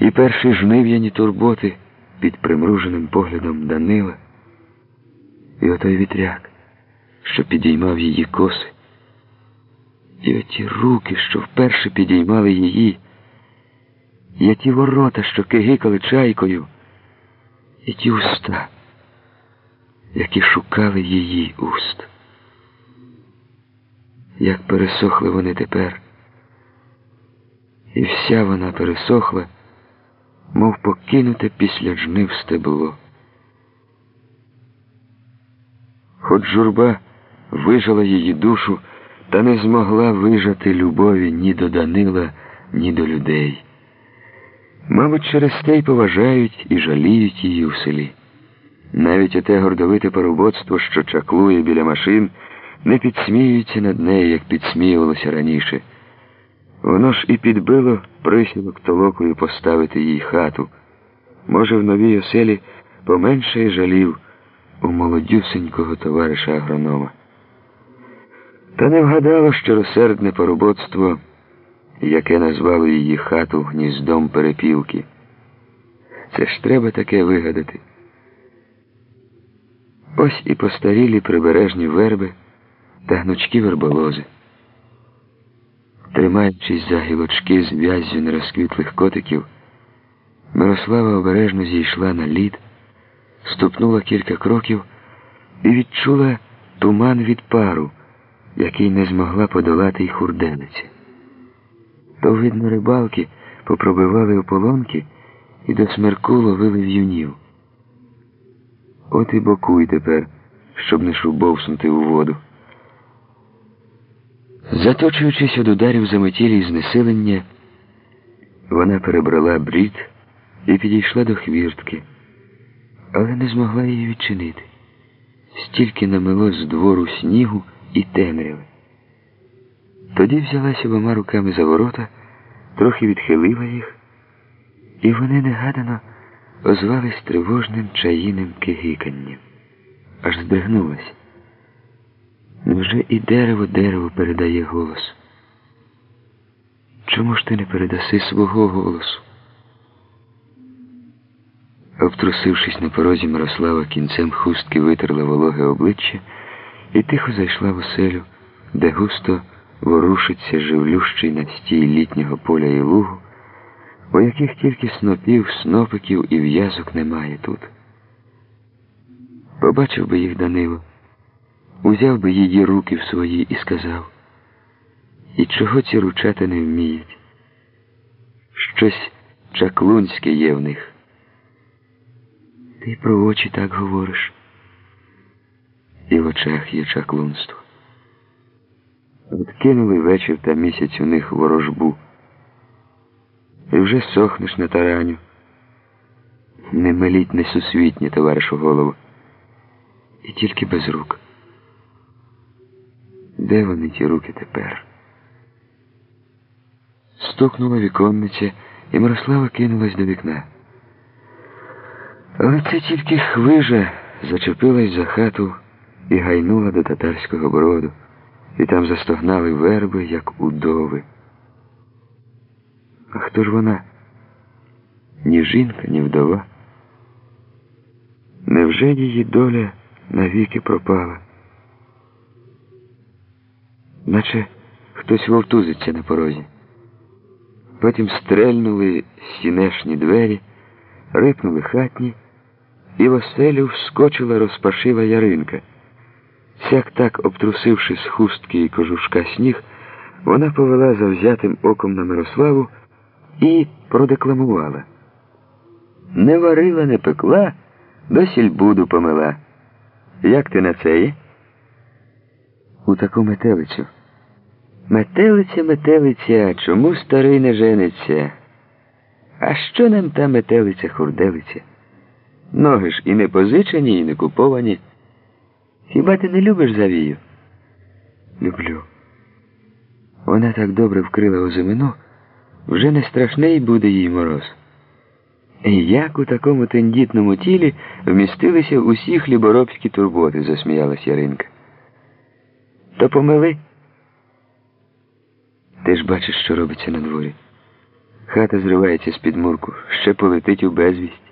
і перші жнив'яні турботи під примруженим поглядом Данила, і отой вітряк, що підіймав її коси, і оті руки, що вперше підіймали її, і ті ворота, що кигикали чайкою, і ті уста, які шукали її уст. Як пересохли вони тепер, і вся вона пересохла, мов покинуте після жнив стебло. Хоч журба вижала її душу, та не змогла вижати любові ні до Данила, ні до людей. Мабуть, через те й поважають і жаліють її в селі. Навіть оте гордовите парубоцтво, що чаклує біля машин, не підсміюється над нею, як підсміювалося раніше. Воно ж і підбило присілок толокою поставити їй хату. Може, в новій оселі поменше жалів у молодюсенького товариша агронома. Та не вгадало щиросердне парубоцтво, яке назвало її хату гніздом перепілки. Це ж треба таке вигадати. Ось і постарілі прибережні верби та гнучкі верболози. Тримаючись за гілочки з в'яззю нерозквітлих котиків, Мирослава обережно зійшла на лід, ступнула кілька кроків і відчула туман від пару, який не змогла подолати й хурделиці. То, видно, рибалки попробивали ополонки і до смерку ловили в'юнів. От і бокуй тепер, щоб не шубовснути у воду. Заточуючись від ударів заметілі і знесилення, вона перебрала брід і підійшла до хвіртки, але не змогла її відчинити. Стільки намило з двору снігу і темряви. Тоді взялася обома руками за ворота, трохи відхилила їх, і вони негадано озвались тривожним чаїним кигиканням. Аж здригнулась. Невже і дерево дерево передає голос? Чому ж ти не передаси свого голосу? Обтрусившись на порозі, Мирослава кінцем хустки витерла вологе обличчя і тихо зайшла в оселю, де густо ворушиться живлющий настій літнього поля і лугу, у яких тільки снопів, снопиків і в'язок немає тут. Побачив би їх Данило, узяв би її руки в свої і сказав, і чого ці ручати не вміють? Щось чаклунське є в них. Ти про очі так говориш. І в очах є чаклунство. Відкинули вечір та місяць у них ворожбу. І вже сохнеш на тараню. Не миліть несусвітнє, товаришу голову. І тільки без рук. Де вони ті руки тепер? Стукнула віконниця, і Мирослава кинулась до вікна. Але це тільки хвижа зачепилась за хату і гайнула до татарського броду, і там застогнали верби, як удови. А хто ж вона? Ні жінка, ні вдова. Невже її доля навіки пропала? Наче хтось вовтузиться на порозі. Потім стрельнули сінешні двері, рипнули хатні, і в оселю вскочила розпашила яринка. Сяк так, обтрусивши з хустки і кожушка сніг, вона повела завзятим оком на Мирославу і продекламувала. Не варила, не пекла, до сільбуду помила. Як ти на це є? У таку метелицю. Метелиця, метелиця, чому старий не жениться? А що нам та метелиця хурделиця? Ноги ж і не позичені, і не куповані. Хіба ти не любиш завію? Люблю. Вона так добре вкрила озимину, вже не страшний буде їй мороз. І як у такому тендітному тілі вмістилися усі хліборобські турботи, засміялась Яринка. То помили. Ти ж бачиш, що робиться на дворі. Хата зривається з під мурку, ще полетить у безвість.